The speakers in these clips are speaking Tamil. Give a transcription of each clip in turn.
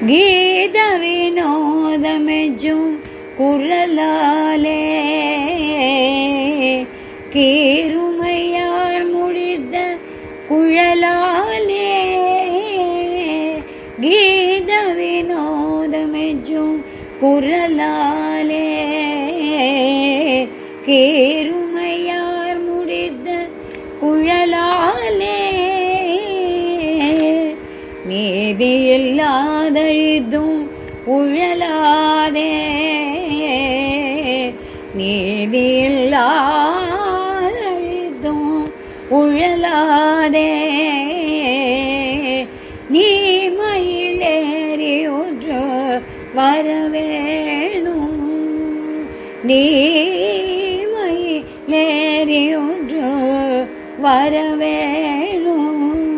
கீத வினோதமெஜும் குரலாலே கேருமையார் முடிந்த குழலாலே கீத வினோதமெஜும் குரலாலே கேருமையார் முடிந்த குழலாலே நீதியில்லாதழிதும் உழலாதே. நீதியில்லாதழிதும் உழலாதே. நீ மயிலேறி ஒன்று வரவேணும் நீ மயிலேறி ஒன்று வரவேணும்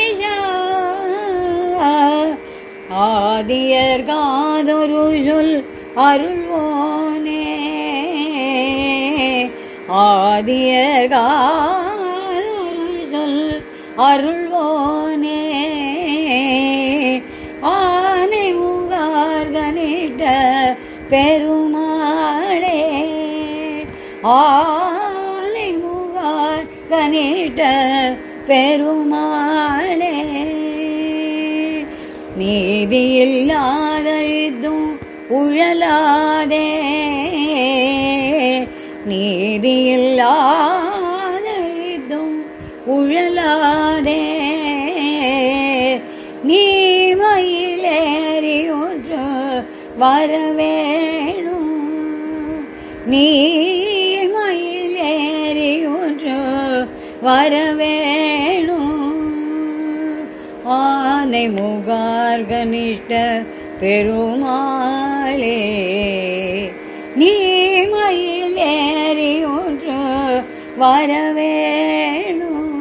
ஆதியர் காதொரு சொல் அருள்வோனே. ஆதியர் காதொரு சொல் அருள்வோனே. ஆனை முகார் கணிட்ட பெருமாளே. ஆனை முகார் கணிட்ட பெருமாளே. நீதியில்லாதழுதும் உழலாதே. நீதியில்லாதழுதும் உழலாதே. நீ மயிலேறி ஒன்று வரவேணும். நீ மயிலேறி ஒன்று வரவேணும். ஆனை முகார் கனிஷ்ட பெருமாளே. நீ மயிலேறி ஒன்று வரவேணும்.